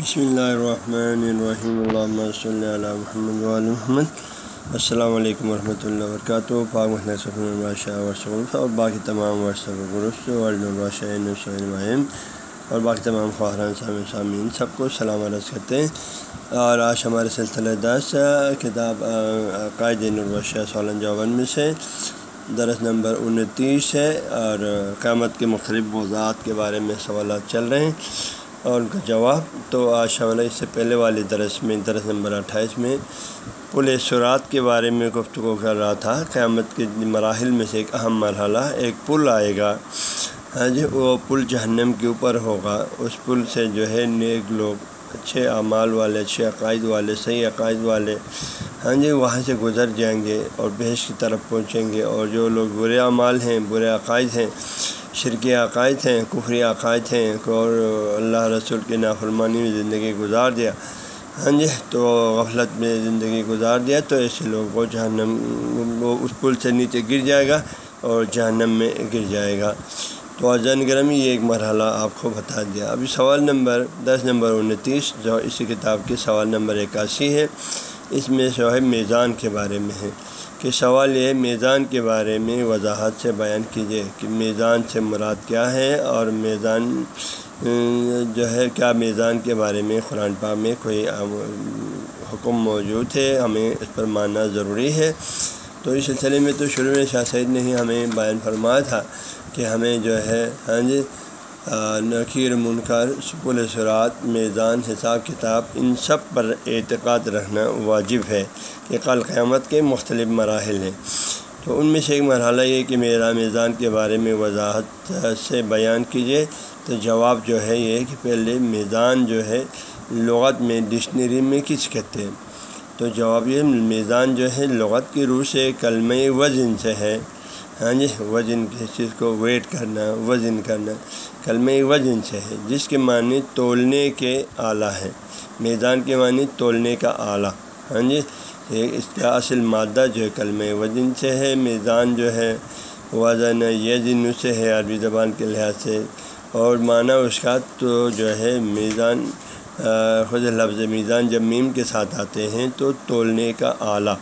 بسم اللہ الرحمن الرحیم اللہ صلی اللہ محمد محمد السلام علیکم ورحمۃ اللہ وبرکاتہ پاک محمد اور باقی تمام ورثہ اور باقی تمام خواہران سامعین سب کو سلام عرض کرتے ہیں اور آج ہمارے سلسلہ دس کتاب قائد الرشہ سولن جوون میں سے درس نمبر انتیس ہے اور قیامت کے مختلف موضوعات کے بارے میں سوالات چل رہے ہیں اور ان کا جواب تو آج شاملہ اس سے پہلے والی درس میں، درس نمبر اٹھائیس میں پل سرات کے بارے میں گفتگو کر رہا تھا۔ قیامت کے مراحل میں سے ایک اہم مرحلہ، ایک پل آئے گا۔ ہاں جی وہ پل جہنم کے اوپر ہوگا۔ اس پل سے جو ہے نیک لوگ، اچھے اعمال والے، اچھے عقائد والے، صحیح عقائد والے ہاں جی وہاں سے گزر جائیں گے اور بحث کی طرف پہنچیں گے۔ اور جو لوگ برے اعمال ہیں، برے عقائد ہیں شرکی عقائد ہیں کفری عقائد ہیں اور اللہ رسول کی نافرمانی میں زندگی گزار دیا۔ ہاں جی تو غفلت میں زندگی گزار دیا، تو ایسے لوگوں کو جہنم، وہ اس پل سے نیچے گر جائے گا اور جہنم میں گر جائے گا۔ تو آزان گرمی یہ ایک مرحلہ آپ کو بتا دیا۔ ابھی سوال نمبر دس، نمبر انتیس، جو اسی کتاب کے سوال نمبر اکاسی ہے، اس میں جو ہے میزان کے بارے میں ہے۔ کہ سوال یہ میزان کے بارے میں وضاحت سے بیان کیجیے کہ میزان سے مراد کیا ہے اور میزان، جو ہے، کیا میزان کے بارے میں قرآن پاک میں کوئی حکم موجود ہے؟ ہمیں اس پر ماننا ضروری ہے۔ تو اس سلسلے میں تو شروع میں شاہ سعید نے ہی ہمیں بیان فرمایا تھا کہ ہمیں جو ہے ہاں جی نقیر منکر سپول سرات، میزان، حساب کتاب، ان سب پر اعتقاد رکھنا واجب ہے کہ کل قیامت کے مختلف مراحل ہیں۔ تو ان میں سے ایک مرحلہ یہ کہ میرا میزان کے بارے میں وضاحت سے بیان کیجیے تو جواب جو ہے یہ کہ پہلے میزان جو ہے لغت میں، ڈکشنری میں کس کہتے ہیں؟ تو جواب یہ میزان جو ہے لغت کی روح سے، کلمہ وزن سے ہے۔ ہاں جی وزن کسی چیز کو ویٹ کرنا، وزن کرنا۔ کلمہ وزن سے ہے، جس کے معنی تولنے کے آلہ ہے۔ میدان کے معنی تولنے کا آلہ۔ ہاں جی اس کا اصل مادہ جو ہے کلمہ وزن سے ہے۔ میزان جو ہے، وزن یہ جن سے ہے عربی زبان کے لحاظ سے۔ اور معنی اس کا تو جو ہے میزان خود لفظ میزان جب میم کے ساتھ آتے ہیں تو تولنے کا آلہ۔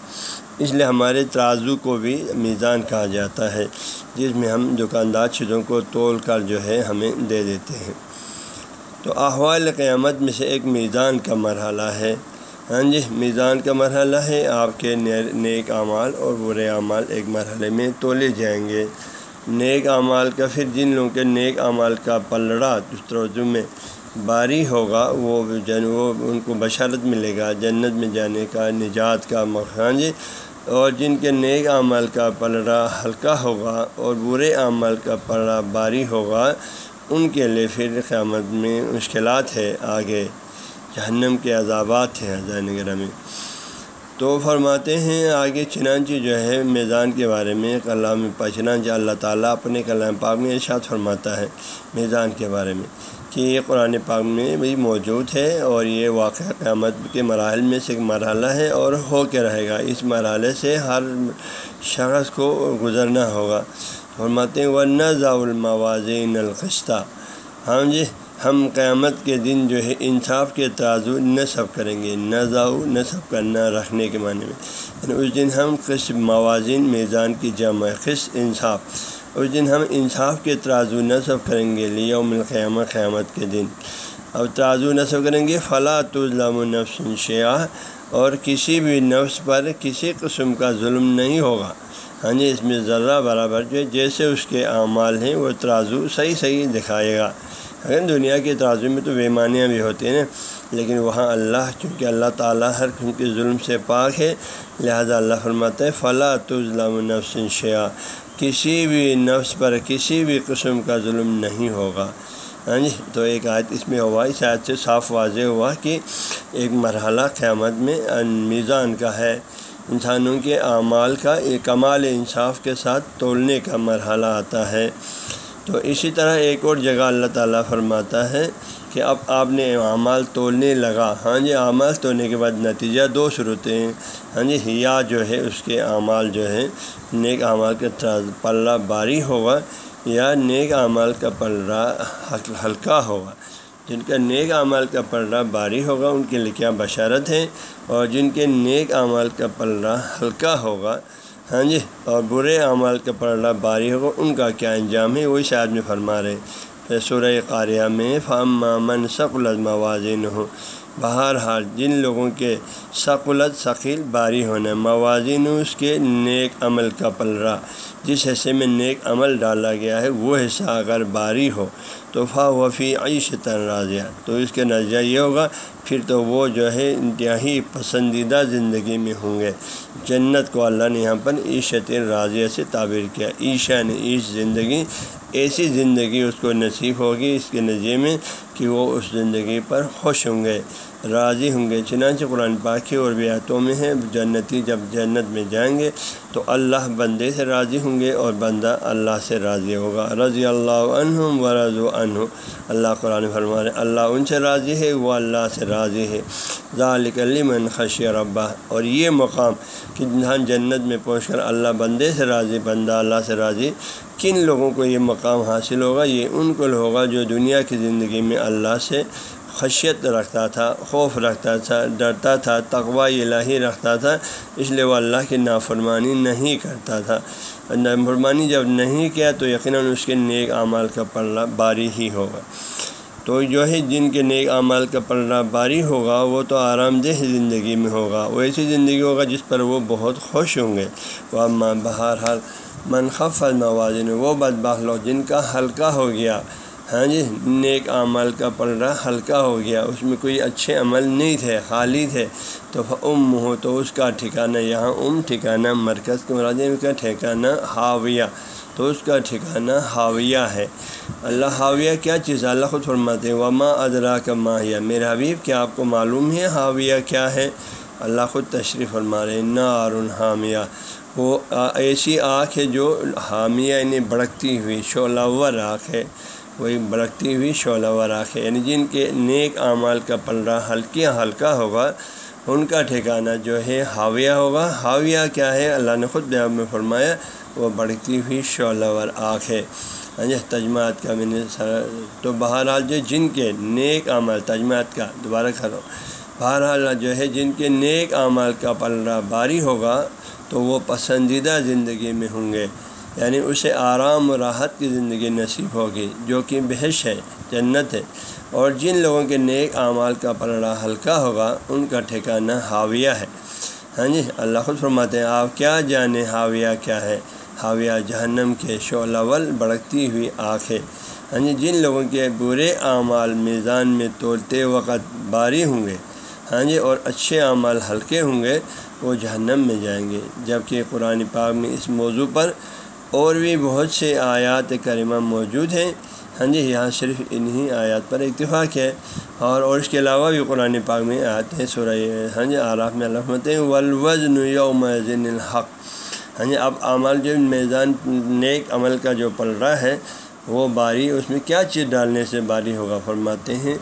اس لیے ہمارے ترازو کو بھی میزان کہا جاتا ہے، جس میں ہم دکاندار چیزوں کو تول کر جو ہے ہمیں دے دیتے ہیں۔ تو احوال قیامت میں سے ایک میزان کا مرحلہ ہے۔ ہاں جی میزان کا مرحلہ ہے۔ آپ کے نیک اعمال اور برے اعمال ایک مرحلے میں تولے جائیں گے۔ نیک اعمال کا پھر جن لوگوں کے نیک اعمال کا پلڑا اس ترجم میں باری ہوگا، وہ جن، وہ ان کو بشارت ملے گا، جنت میں جانے کا، نجات کا مخان ہاں جی اور جن کے نیک عمل کا پلڑا ہلکا ہوگا اور برے عمل کا پلڑا باری ہوگا، ان کے لیے پھر قیامت میں مشکلات ہے آگے۔ جہنم کے عذابات ہیں حضرت میں تو فرماتے ہیں، آگے چنانچہ جو ہے میزان کے بارے میں کلام چنانچہ اللہ تعالیٰ اپنے کلام پاک میں ارشاد فرماتا ہے میزان کے بارے میں۔ کہ یہ قرآن پاک میں بھی موجود ہے اور یہ واقعہ قیامت کے مراحل میں سے ایک مرحلہ ہے اور ہو کے رہے گا۔ اس مرحلے سے ہر شخص کو گزرنا ہوگا۔ فرماتے ہیں ورنہ ضاء الموازین القشتہ ہاں جی ہم قیامت کے دن جو ہے انصاف کے ترازو نصب کریں گے۔ نہ نصب کرنا رکھنے کے معنی میں۔ یعنی اس دن ہم قسم موازین، میزان کی جمع قسط، انصاف۔ اس دن ہم انصاف کے ترازو نصب کریں گے لیوم القیامت قیامت کے دن۔ اب ترازو نصب کریں گے فلاں تو نفس شیعہ اور کسی بھی نفس پر کسی قسم کا ظلم نہیں ہوگا۔ ہاں جی اس میں ذرہ برابر جو جیسے اس کے اعمال ہیں، وہ ترازو صحیح صحیح دکھائے گا۔ اگر دنیا کے ترازو میں تو بیمانیاں بھی ہوتی ہیں لیکن وہاں اللہ، چونکہ اللہ تعالیٰ ہر قسم کے ظلم سے پاک ہے، لہذا اللہ فرماتے ہے فلاں تو نفس شیعہ کسی بھی نفس پر کسی بھی قسم کا ظلم نہیں ہوگا۔ ہاں جی تو ایک آیت اس میں ہوا، اس آیت سے صاف واضح ہوا کہ ایک مرحلہ قیامت میں میزان کا ہے۔ انسانوں کے اعمال کا ایک کمال انصاف کے ساتھ تولنے کا مرحلہ آتا ہے۔ تو اسی طرح ایک اور جگہ اللہ تعالیٰ فرماتا ہے کہ اب آپ نے اعمال تولنے لگا۔ ہاں جی اعمال تولنے کے بعد نتیجہ دو شروعیں ہیں۔ ہاں جی یا جو ہے، اس کے اعمال جو ہے نیک اعمال کا پلہ باری ہوگا یا نیک اعمال کا پلہ ہلکا ہوگا۔ جن کا نیک اعمال کا پلڑا باری ہوگا، ان کے لیے کیا بشارت ہے؟ اور جن کے نیک اعمال کا پلڑا ہلکا ہوگا ہاں جی اور برے اعمال کا پلڑا باری ہوگا ان کا کیا انجام ہے؟ وہی شاید میں فرما رہے پھر سورہ قاریہ میں فام مامن لذمہ موازن ہو بہرحال جن لوگوں کے ثقلت ثقیل باری ہونا موازن اس کے نیک عمل کا پلڑا جس حصے میں نیک عمل ڈالا گیا ہے، وہ حصہ اگر باری ہو تو فا وفی عیش تنازع تو اس کے نتیجہ یہ ہوگا، پھر تو وہ جو ہے انتہائی پسندیدہ زندگی میں ہوں گے۔ جنت کو اللہ نے یہاں پر عیشت راضیہ سے تعبیر کیا۔ عیشا نے یعنی عیش زندگی، ایسی زندگی اس کو نصیب ہوگی، اس کے نتیجے میں کہ وہ اس زندگی پر خوش ہوں گے۔ راضی ہوں گے۔ چنانچہ قرآن پاک اور بیاتوں میں ہیں، جنتی جب جنت میں جائیں گے تو اللہ بندے سے راضی ہوں گے اور بندہ اللہ سے راضی ہوگا۔ رضی اللہ عنہم و رض عنہ۔ اللہ قرآن فرما اللہ ان سے راضی ہے، وہ اللہ سے راضی ہے۔ ذالک من خشی ربا اور یہ مقام کہ جہاں جنت میں پہنچ کر اللہ بندے سے راضی، بندہ اللہ سے راضی، کن لوگوں کو یہ مقام حاصل ہوگا؟ یہ ان کو ہوگا جو دنیا کی زندگی میں اللہ سے خشیت رکھتا تھا، خوف رکھتا تھا، ڈرتا تھا، تقوی الہی رکھتا تھا، اس لیے وہ اللہ کی نافرمانی نہیں کرتا تھا۔ نافرمانی جب نہیں کیا تو یقیناً اس کے نیک اعمال کا پلڑا باری ہی ہوگا۔ تو جو ہے جن کے نیک اعمال کا پلڑا باری ہوگا، وہ تو آرام دہ زندگی میں ہوگا۔ وہ ایسی زندگی ہوگا جس پر وہ بہت خوش ہوں گے۔ وہ بہرحال منخف موازن، وہ بدباہ لوگ جن کا ہلکا ہو گیا ہاں جی نیک اعمال کا پلڑا ہلکا ہو گیا، اس میں کوئی اچھے عمل نہیں تھے، خالی تھے۔ تو ام ہو تو اس کا ٹھکانہ یہاں، ام ٹھکانہ مرکز کے مرادی کا ٹھکانہ ہاویہ تو اس کا ٹھکانہ حاویہ ہے۔ اللہ حاویہ کیا چیز اللہ خود فرماتے وما ادرا کا ماہیہ میرے حبیب، کیا آپ کو معلوم ہے حاویہ کیا ہے؟ اللہ خود تشریف فرما رہے نار حامیہ۔ وہ ایسی آنکھ ہے جو حامیہ یعنی بڑکتی ہوئی، شعلہ ور آنکھ ہے۔ وہی بڑکتی ہوئی شعلہ ور آنکھ ہے یعنی جن کے نیک اعمال کا پلڑا ہلکیاں ہلکا ہوگا، ان کا ٹھکانہ جو ہے حاویہ ہوگا۔ حاویہ کیا ہے؟ اللہ نے خود بیان میں فرمایا، وہ بڑھتی ہوئی شعلہ ور آنکھ ہے یعنی تجمات کا میں نے تو بہرحال جو جن کے نیک عمل تجمات کا دوبارہ کرو۔ بہرحال جو ہے جن کے نیک اعمال کا پلڑا باری ہوگا، تو وہ پسندیدہ زندگی میں ہوں گے۔ یعنی اسے آرام و راحت کی زندگی نصیب ہوگی، جو کہ بحش ہے، جنت ہے۔ اور جن لوگوں کے نیک اعمال کا پلڑا ہلکا ہوگا، ان کا ٹھکانہ حاویہ ہے۔ ہاں جی اللہ خود فرماتے ہیں، آپ کیا جانیں حاویہ کیا ہے؟ حاویہ جہنم کے شعلول بڑھتی ہوئی آنکھیں۔ ہاں جی جن لوگوں کے برے اعمال میزان میں تولتے وقت باری ہوں گے ہاں جی اور اچھے اعمال ہلکے ہوں گے، وہ جہنم میں جائیں گے۔ جبکہ قرآن پاک میں اس موضوع پر اور بھی بہت سے آیات کریمہ موجود ہیں۔ ہاں جی یہاں صرف انہی آیات پر اتفاق ہے۔ اور اور اس کے علاوہ بھی قرآن پاک میں آتے ہیں، سورہ ہاں جی آراف میں اللہ ولوزن یوم الحق۔ ہاں جی اب عمل جو میزان نیک عمل کا جو پل رہا ہے، وہ باری اس میں کیا چیز ڈالنے سے باری ہوگا؟ فرماتے ہیں،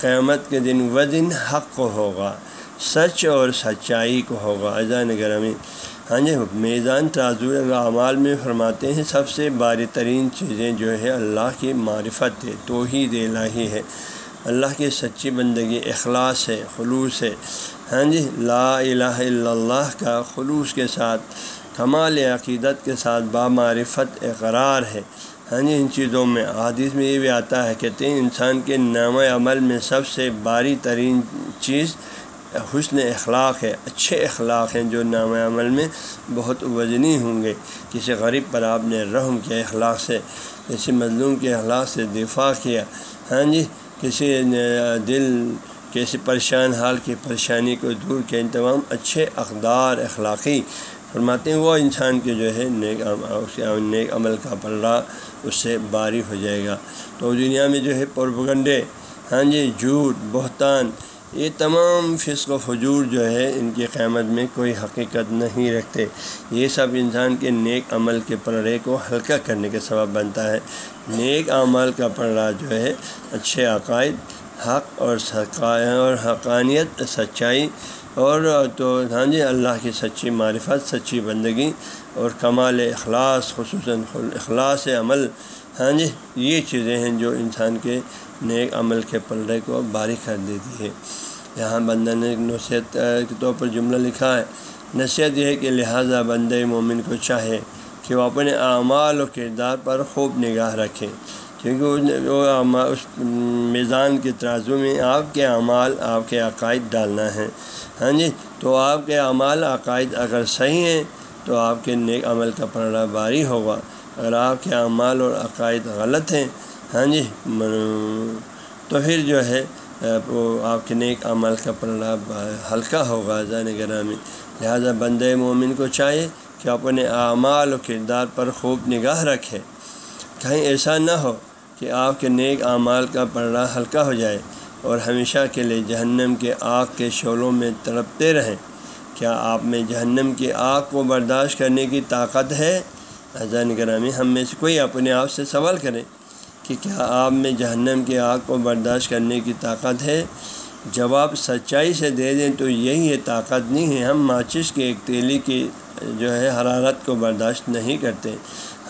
قیامت کے دن وزن حق کو ہوگا، سچ اور سچائی کو ہوگا۔ اذان گرامی ہاں جی میزان ترازو اعمال میں فرماتے ہیں، سب سے باری ترین چیزیں جو ہے اللہ کی معرفت ہے، توحید الہی ہے۔ اللہ کی سچی بندگی اخلاص ہے، خلوص ہے۔ ہاں جی لا الہ الا اللہ کا خلوص کے ساتھ، کمال عقیدت کے ساتھ بامعرفت اقرار ہے۔ ہاں جی ان چیزوں میں حادث میں یہ بھی آتا ہے کہتے ہیں انسان کے نام عمل میں سب سے باری ترین چیز حسن اخلاق ہے، اچھے اخلاق ہیں جو نام عمل میں بہت وزنی ہوں گے۔ کسی غریب پر آپ نے رحم کیا اخلاق سے، کسی مظلوم کے اخلاق سے دفاع کیا۔ ہاں جی کسی دل، کسی پریشان حال کی پریشانی کو دور کیا، ان تمام اچھے اقدار، اخلاقی۔ فرماتے ہیں، وہ انسان کے جو ہے، نیک نیک عمل کا پلڑا اس سے باری ہو جائے گا۔ تو دنیا میں جو ہے پرپگنڈے ہاں جی جھوٹ، بہتان یہ تمام فسق و فجور جو ہے، ان کی قیامت میں کوئی حقیقت نہیں رکھتے۔ یہ سب انسان کے نیک عمل کے پڑھے کو ہلکا کرنے کے سبب بنتا ہے۔ نیک عمل کا پڑھا جو ہے، اچھے عقائد، حق اور اور حقانیت، سچائی اور تو ہاں جی اللہ کی سچی معرفت، سچی بندگی اور کمال اخلاص، خصوصاً اخلاص عمل ہاں جی یہ چیزیں ہیں جو انسان کے نیک عمل کے پلڑے کو باری کر دیتی ہے یہاں بندہ نے نصیحت کے طور پر جملہ لکھا ہے، نصیحت یہ ہے کہ لہٰذا بند مومن کو چاہے کہ وہ اپنے اعمال و کردار پر خوب نگاہ رکھے، کیونکہ وہ اس میزان کے ترازو میں آپ کے اعمال، آپ کے عقائد ڈالنا ہے۔ ہاں جی تو آپ کے اعمال، عقائد اگر صحیح ہیں تو آپ کے نیک عمل کا پڑھا باری ہوگا۔ اگر آپ کے اعمال اور عقائد غلط ہیں۔ ہاں جی تو پھر جو ہے، وہ آپ کے نیک عمل کا پڑھا ہلکا ہوگا زین گرامی۔ لہٰذا بند مومن کو چاہیے کہ اپنے اعمال و کردار پر خوب نگاہ رکھے۔ کہیں ایسا نہ ہو کہ آپ کے نیک اعمال کا پڑھا ہلکا ہو جائے اور ہمیشہ کے لیے جہنم کے آگ کے شعلوں میں تڑپتے رہیں۔ کیا آپ میں جہنم کی آگ کو برداشت کرنے کی طاقت ہے؟ اذان گرامی ہم میں سے کوئی اپنے آپ سے سوال کرے کہ کیا آپ میں جہنم کی آگ کو برداشت کرنے کی طاقت ہے؟ جواب سچائی سے دے دیں تو یہی ہے طاقت نہیں ہے۔ ہم ماچس کی ایک تیلی کی جو ہے حرارت کو برداشت نہیں کرتے۔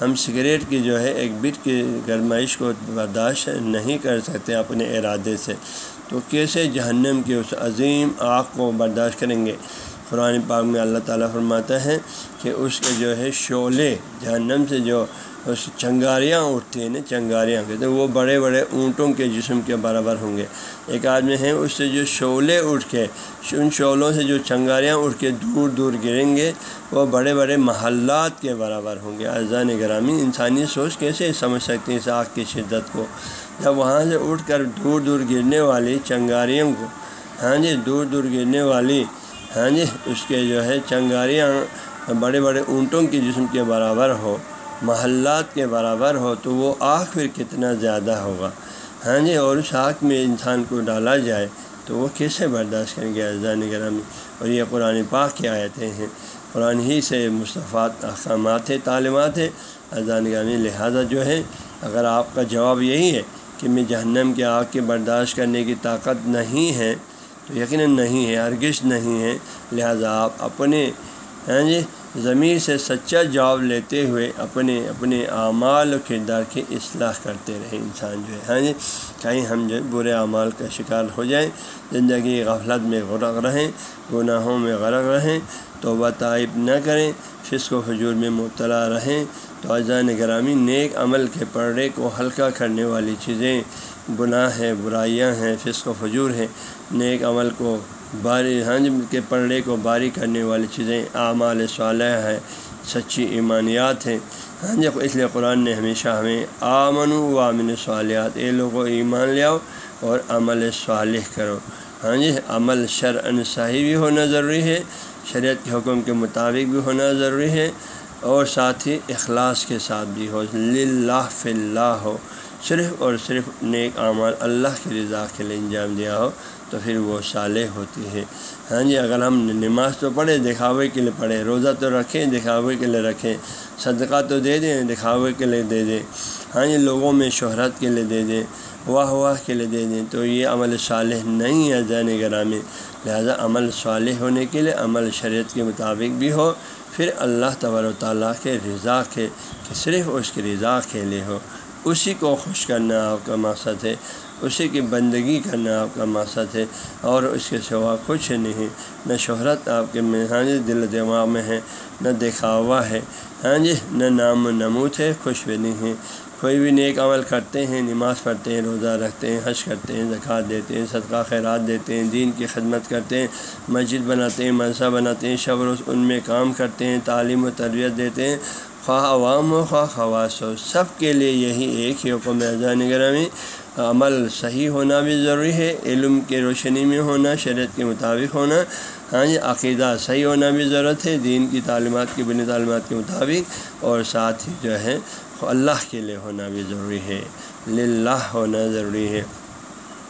ہم سگریٹ کی جو ہے ایک بٹ کی گرمائش کو برداشت نہیں کر سکتے اپنے ارادے سے۔ تو کیسے جہنم کی اس عظیم آگ کو برداشت کریں گے؟ قرآن پاک میں اللہ تعالیٰ فرماتا ہے کہ اس کے جو ہے شعلے جہنم سے جو اس چنگاریاں اٹھتی ہیں نا، چنگاریاں کہتے ہیں، وہ بڑے بڑے اونٹوں کے جسم کے برابر ہوں گے۔ ایک آدمی ہیں اس سے جو شعلے اٹھ کے، ان شعلوں سے جو چنگاریاں اٹھ کے دور دور گریں گے، وہ بڑے بڑے محلات کے برابر ہوں گے۔ اذان گرامی انسانی سوچ کیسے سمجھ سکتے ہیں اس آگ کی شدت کو؟ جب وہاں سے اٹھ کر دور دور گرنے والی چنگاریوں کو ہاں جی دور دور گرنے والی ہاں جی اس کے جو ہے چنگاریاں بڑے بڑے اونٹوں کے جسم کے برابر ہو، محلات کے برابر ہو، تو وہ آگ پھر کتنا زیادہ ہوگا؟ ہاں جی اور اس آگ میں انسان کو ڈالا جائے تو وہ کیسے برداشت کریں گے اذان گرامی اور یہ قرآن پاک کی آیتیں ہیں۔ قرآن ہی سے مصطفیٰ احکامات ہیں، تعلیمات ہیں۔ اذان گرامی لہٰذا جو ہے، اگر آپ کا جواب یہی ہے کہ میں جہنم کے آگ کے برداشت کرنے کی طاقت نہیں ہے تو یقیناً نہیں ہے، ہرگز نہیں ہے۔ لہذا آپ اپنے ہاں جی ضمیر سے سچا جواب لیتے ہوئے اپنے اپنے اعمال و کردار کی اصلاح کرتے رہے انسان جو ہے ہاں جی کہیں ہم جو برے اعمال کا شکار ہو جائیں، زندگی غفلت میں غرق رہیں، گناہوں میں غرق رہیں، توبہ طائب نہ کریں، فسق و حجور میں مبتلا رہیں۔ تو اذان گرامی نیک عمل کے پردے کو ہلکا کرنے والی چیزیں گناہ ہیں، برائیاں ہیں، فسق و فجور ہیں۔ نیک عمل کو باری، ہنج کے پڑھنے کو باری کرنے والی چیزیں اعمال صالح ہے سچی ایمانیات ہیں۔ ہاں جی اس لیے قرآن نے ہمیشہ ہمیں آمن و امن صالحات، اے لوگوں ایمان لیاؤ اور عمل صالح کرو۔ ہاں جی عمل شرعن صحیح بھی ہونا ضروری ہے، شریعت کے حکم کے مطابق بھی ہونا ضروری ہے اور ساتھ ہی اخلاص کے ساتھ بھی ہو۔ لاہ فی اللہ۔ ہو صرف اور صرف نیک اعمال اللہ کی رضا کے لیے انجام دیا ہو، تو پھر وہ صالح ہوتی ہے ہاں جی اگر ہم نماز تو پڑھیں، دکھاوے کے لیے پڑھیں، روزہ تو رکھیں، دکھاوے کے لیے رکھیں، صدقہ تو دے دیں، دکھاوے کے لیے دے دیں۔ ہاں جی لوگوں میں شہرت کے لیے دے دیں، واہ واہ کے لیے دے دیں، تو یہ عمل صالح نہیں ہے زین گرامی۔ لہذا عمل صالح ہونے کے لیے، عمل شریعت کے مطابق بھی ہو، پھر اللہ تبار و تعالیٰ کے رضا کے، کہ صرف اس کی رضا کے لیے ہو۔ اسی کو خوش کرنا آپ کا مقصد ہے، اسی کی بندگی کرنا آپ کا مقصد ہے اور اس کے سوا کچھ نہیں۔ نہ شہرت آپ کے میں ہاں جی دل دماغ میں ہے، نہ دکھاوا ہے۔ ہاں جی نہ نام و نمود ہے، خوش بھی نہیں ہے کوئی بھی نیک عمل کرتے ہیں، نماز پڑھتے ہیں، روزہ رکھتے ہیں، حج کرتے ہیں، زکوٰۃ دیتے ہیں، صدقہ، خیرات دیتے ہیں، دین کی خدمت کرتے ہیں، مسجد بناتے ہیں مدرسہ بناتے ہیں، شب روز ان میں کام کرتے ہیں، تعلیم و تربیت دیتے ہیں۔ خواہ عوام و خواہ خواص ہو سب کے لیے یہی ایک ہی حکم اعضان گرامی، عمل صحیح ہونا بھی ضروری ہے، علم کے روشنی میں ہونا، شریعت کے مطابق ہونا۔ ہاں جی عقیدہ صحیح ہونا بھی ضرورت ہے، دین کی تعلیمات کی، بنی تعلیمات کے مطابق، اور ساتھ ہی جو ہے، اللہ کے لیے ہونا بھی ضروری ہے۔ للہ ہونا ضروری ہے۔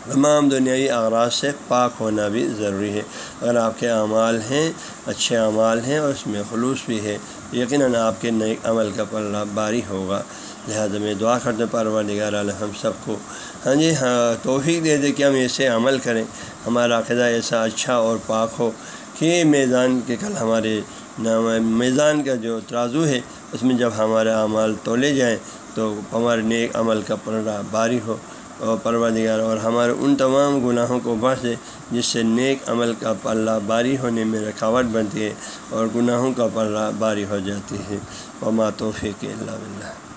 تمام دنیائی اغراض سے پاک ہونا بھی ضروری ہے۔ اگر آپ کے اعمال ہیں، اچھے اعمال ہیں اور اس میں خلوص بھی ہے، یقیناً آپ کے نئے عمل کا پلہ باری ہوگا۔ لہٰذا میں دعا کرتے پرور نگار علیہ ہم سب کو۔ ہاں جی ہاں توفیق دے دے کہ ہم ایسے عمل کریں۔ ہمارا عقیدہ ایسا اچھا اور پاک ہو کہ میدان کے کل ہمارے نام میزان کا جو ترازو ہے، اس میں جب ہمارے اعمال تولے جائیں تو ہمارے نیک عمل کا پلڑا باری ہو۔ اور پروردگار، اور ہمارے ان تمام گناہوں کو بس دے، جس سے نیک عمل کا پلہ باری ہونے میں رکاوٹ بنتی ہے اور گناہوں کا پلہ باری ہو جاتی ہے۔ وما توفیق اللہ بلّہ